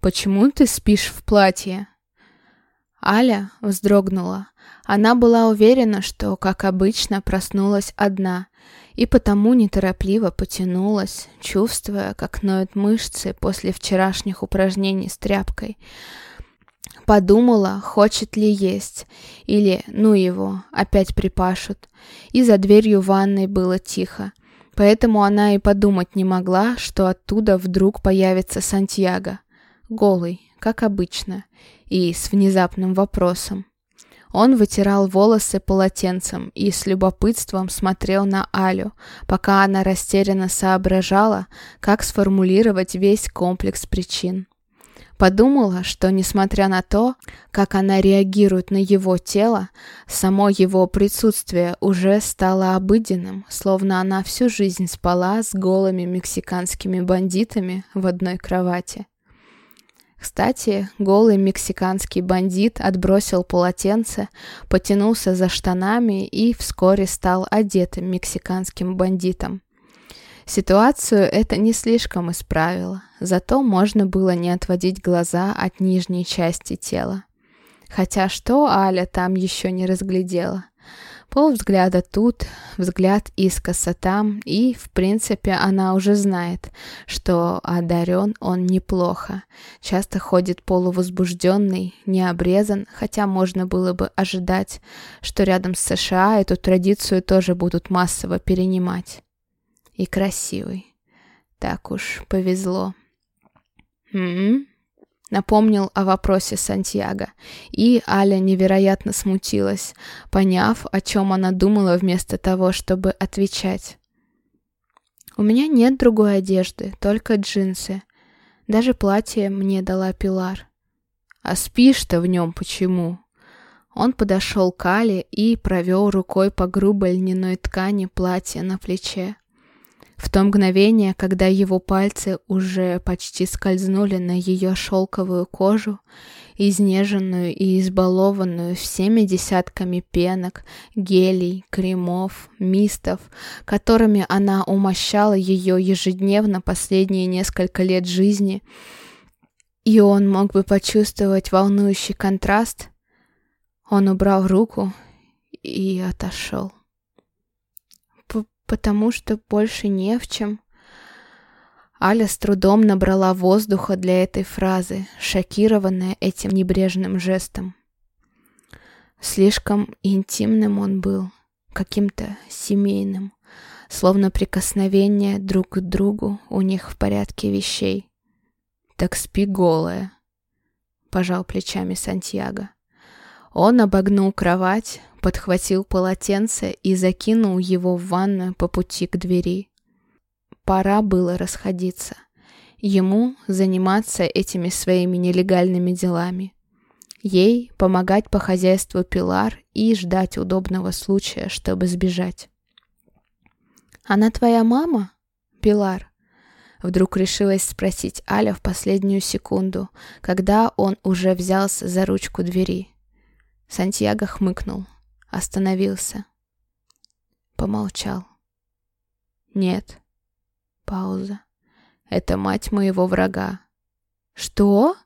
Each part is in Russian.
почему ты спишь в платье?» Аля вздрогнула. Она была уверена, что, как обычно, проснулась одна, и потому неторопливо потянулась, чувствуя, как ноют мышцы после вчерашних упражнений с тряпкой. Подумала, хочет ли есть, или, ну его, опять припашут. И за дверью ванной было тихо. Поэтому она и подумать не могла, что оттуда вдруг появится Сантьяго. Голый, как обычно, и с внезапным вопросом. Он вытирал волосы полотенцем и с любопытством смотрел на Алю, пока она растерянно соображала, как сформулировать весь комплекс причин. Подумала, что несмотря на то, как она реагирует на его тело, само его присутствие уже стало обыденным, словно она всю жизнь спала с голыми мексиканскими бандитами в одной кровати. Кстати, голый мексиканский бандит отбросил полотенце, потянулся за штанами и вскоре стал одетым мексиканским бандитом. Ситуацию это не слишком исправило, зато можно было не отводить глаза от нижней части тела. Хотя что Аля там еще не разглядела? Пол взгляда тут, взгляд искоса там, и, в принципе, она уже знает, что одарен он неплохо. Часто ходит полувозбужденный, не обрезан, хотя можно было бы ожидать, что рядом с США эту традицию тоже будут массово перенимать. И красивый. Так уж повезло. М-м, Напомнил о вопросе Сантьяго, и Аля невероятно смутилась, поняв, о чем она думала вместо того, чтобы отвечать. «У меня нет другой одежды, только джинсы. Даже платье мне дала Пилар. А спишь-то в нем почему?» Он подошел к Але и провел рукой по грубой льняной ткани платья на плече. В то мгновение, когда его пальцы уже почти скользнули на ее шелковую кожу, изнеженную и избалованную всеми десятками пенок, гелей, кремов, мистов, которыми она умощала ее ежедневно последние несколько лет жизни, и он мог бы почувствовать волнующий контраст, он убрал руку и отошел потому что больше не в чем. Аля с трудом набрала воздуха для этой фразы, шокированная этим небрежным жестом. Слишком интимным он был, каким-то семейным, словно прикосновение друг к другу у них в порядке вещей. «Так спи голая», — пожал плечами Сантьяго. Он обогнул кровать, подхватил полотенце и закинул его в ванную по пути к двери. Пора было расходиться. Ему заниматься этими своими нелегальными делами. Ей помогать по хозяйству Пилар и ждать удобного случая, чтобы сбежать. «Она твоя мама, Пилар?» Вдруг решилась спросить Аля в последнюю секунду, когда он уже взялся за ручку двери. Сантьяго хмыкнул. Остановился. Помолчал. Нет. Пауза. Это мать моего врага. Что?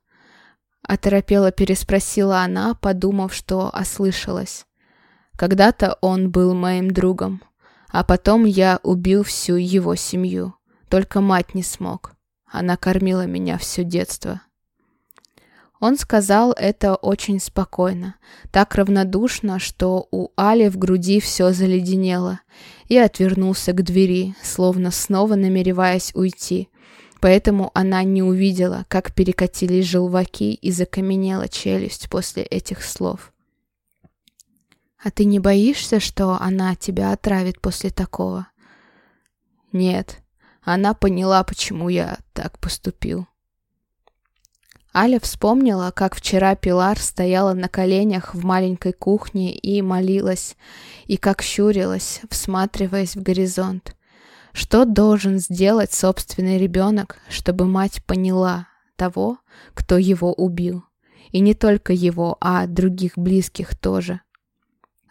Оторопела переспросила она, подумав, что ослышалась. Когда-то он был моим другом, а потом я убил всю его семью. Только мать не смог. Она кормила меня все детство. Он сказал это очень спокойно, так равнодушно, что у Али в груди все заледенело, и отвернулся к двери, словно снова намереваясь уйти. Поэтому она не увидела, как перекатились желваки и закаменела челюсть после этих слов. «А ты не боишься, что она тебя отравит после такого?» «Нет, она поняла, почему я так поступил». Аля вспомнила, как вчера Пилар стояла на коленях в маленькой кухне и молилась, и как щурилась, всматриваясь в горизонт. Что должен сделать собственный ребенок, чтобы мать поняла того, кто его убил? И не только его, а других близких тоже.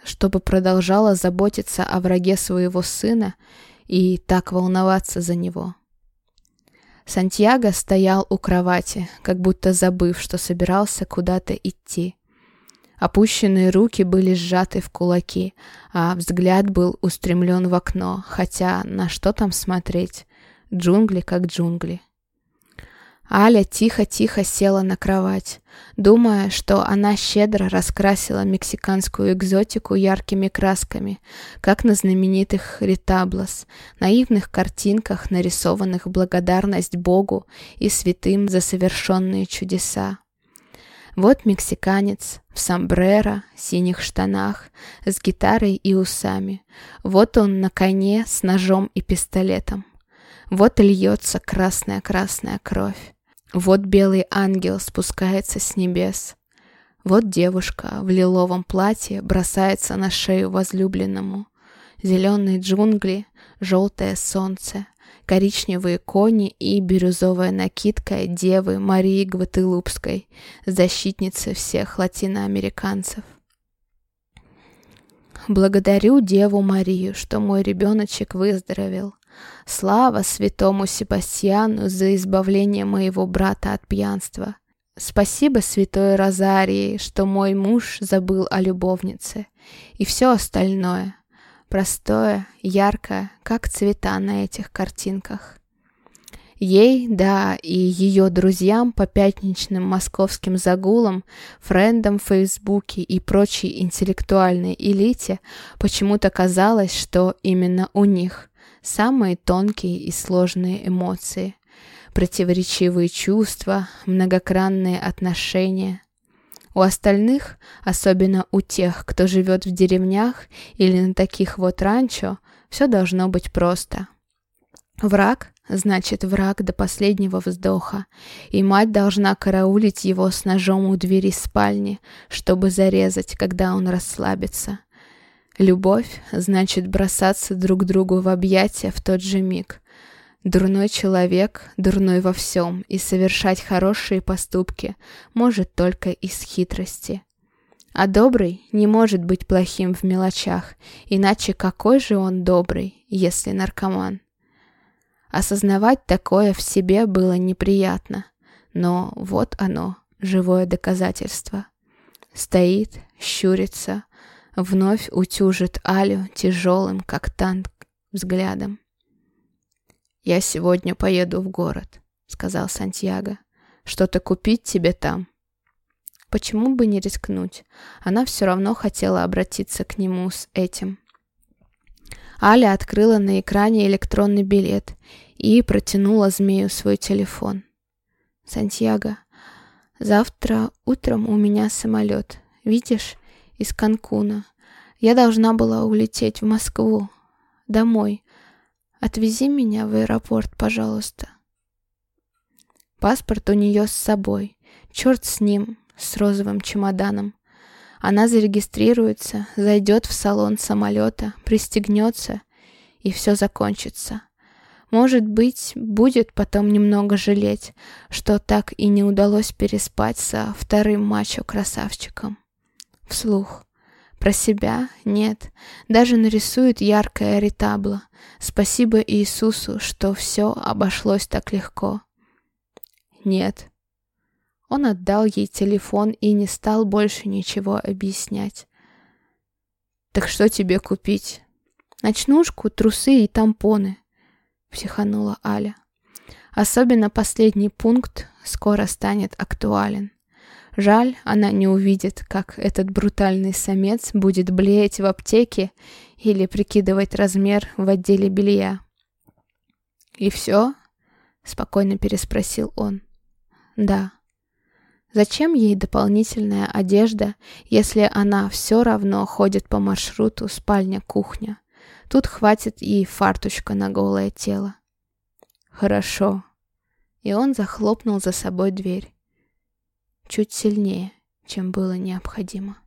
Чтобы продолжала заботиться о враге своего сына и так волноваться за него. Сантьяго стоял у кровати, как будто забыв, что собирался куда-то идти. Опущенные руки были сжаты в кулаки, а взгляд был устремлен в окно, хотя на что там смотреть? Джунгли как джунгли. Аля тихо-тихо села на кровать, думая, что она щедро раскрасила мексиканскую экзотику яркими красками, как на знаменитых ретаблос, наивных картинках, нарисованных благодарность Богу и святым за совершенные чудеса. Вот мексиканец в сомбреро, синих штанах, с гитарой и усами. Вот он на коне с ножом и пистолетом. Вот льется красная-красная кровь. Вот белый ангел спускается с небес. Вот девушка в лиловом платье бросается на шею возлюбленному. Зеленые джунгли, желтое солнце, коричневые кони и бирюзовая накидка девы Марии Гвателупской, защитницы всех латиноамериканцев. Благодарю Деву Марию, что мой ребеночек выздоровел. Слава святому Себастьяну за избавление моего брата от пьянства. Спасибо святой Розарии, что мой муж забыл о любовнице. И все остальное. Простое, яркое, как цвета на этих картинках. Ей, да, и ее друзьям по пятничным московским загулам, френдам в Фейсбуке и прочей интеллектуальной элите почему-то казалось, что именно у них самые тонкие и сложные эмоции, противоречивые чувства, многокранные отношения. У остальных, особенно у тех, кто живет в деревнях или на таких вот ранчо, все должно быть просто. Враг значит враг до последнего вздоха, и мать должна караулить его с ножом у двери спальни, чтобы зарезать, когда он расслабится. Любовь значит бросаться друг другу в объятия в тот же миг. Дурной человек, дурной во всем, и совершать хорошие поступки может только из хитрости. А добрый не может быть плохим в мелочах, иначе какой же он добрый, если наркоман? Осознавать такое в себе было неприятно, но вот оно, живое доказательство. Стоит, щурится, вновь утюжит Алю тяжелым, как танк, взглядом. «Я сегодня поеду в город», — сказал Сантьяго. «Что-то купить тебе там?» Почему бы не рискнуть? Она все равно хотела обратиться к нему с этим. Аля открыла на экране электронный билет и протянула змею свой телефон. «Сантьяго, завтра утром у меня самолет. Видишь, из Канкуна. Я должна была улететь в Москву. Домой. Отвези меня в аэропорт, пожалуйста. Паспорт у нее с собой. Черт с ним, с розовым чемоданом. Она зарегистрируется, зайдет в салон самолета, пристегнется, и все закончится. Может быть, будет потом немного жалеть, что так и не удалось переспать со вторым мачо-красавчиком. Вслух. Про себя нет. Даже нарисует яркое ретабло. Спасибо Иисусу, что все обошлось так легко. Нет. Он отдал ей телефон и не стал больше ничего объяснять. «Так что тебе купить?» «Ночнушку, трусы и тампоны», — психанула Аля. Особенно последний пункт скоро станет актуален. Жаль, она не увидит, как этот брутальный самец будет блеять в аптеке или прикидывать размер в отделе белья. «И все?» — спокойно переспросил он. «Да». Зачем ей дополнительная одежда, если она все равно ходит по маршруту спальня-кухня? Тут хватит и фарточка на голое тело. Хорошо. И он захлопнул за собой дверь чуть сильнее, чем было необходимо.